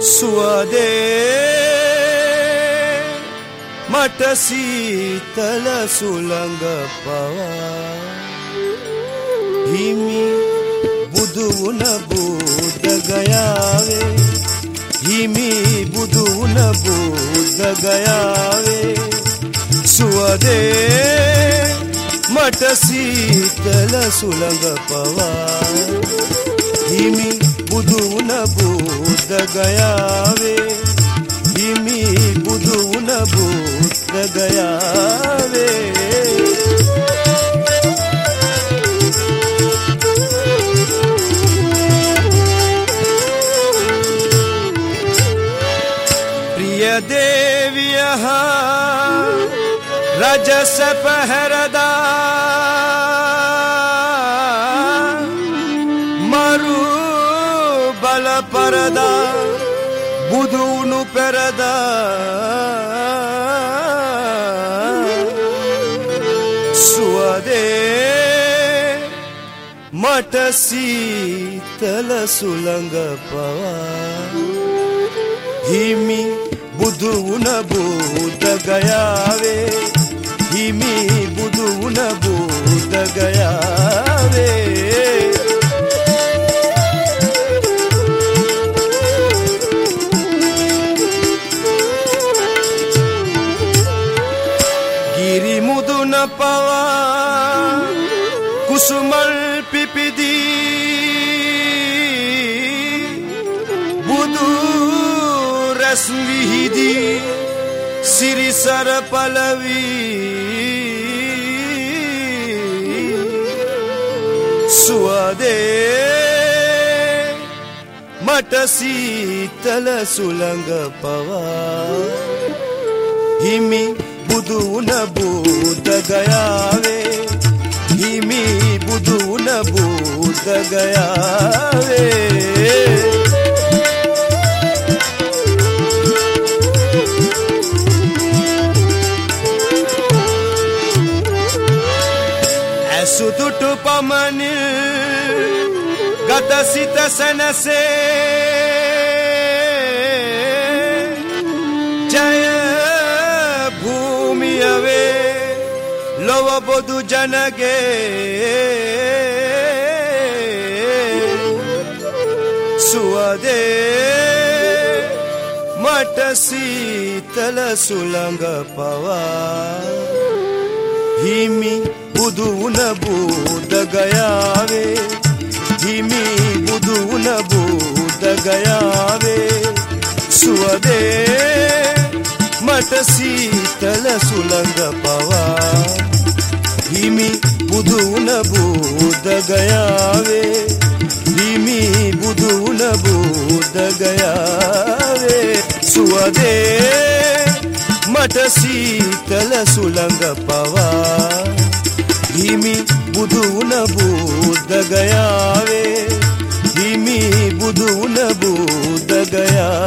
සුවදේ මට සීතල සුළඟ පවා හිමි බුදුවුන බුද්ධගයාවේ හිමි බුදුවුන බුද්ධගයාවේ සුවදේ මට සීතල සුළඟ පවා හිමි බුදුවුන ಬೂತ್ತ ಗಯಾವೆ ಹಿಮಿ ಬುಧುನ ಬೂತ್ತ ಗಯಾವೆ ಪ್ರಿಯ ದೇವಿಯ ರಜಸ ಪಹರದಾ බුදුුණු පෙරදා සුවදේ මට සීතල සුළඟ පවා හිමි බුදුවුන බුද්ධගයාවේ හිමි බුදුවුන බුද්ධගයාවේ කුසුමල් පිපිදී බුදු රැස් විහිදී සිරිසර පලවී සුවදේ මට සීතල සුළඟ පවා හිමි බුදුවුන බුද්ධගයාවේ හිමි गया वे सुदुट पमन गत सित सन से। जय भूमि अवे लोव जन गे සුවදේ මට සීතල සුළඟ පවා. හිමි බුදුවුන බුද්ධගයාවේ හිමි බුදුවුන බුද්ධගයාවේ සුවදේ මට සීතල සුළඟ පවා. හිමි බුදුවුන බුද්ධගයාවේ හිමි බුදුවුන බුද්ධගයාවේ සුවදේ මට සීතල සුළඟ පවා හිමි බුදුවුන බුද්ධගයාවේ හිමි බුදුවුන බුද්ධගයාවේ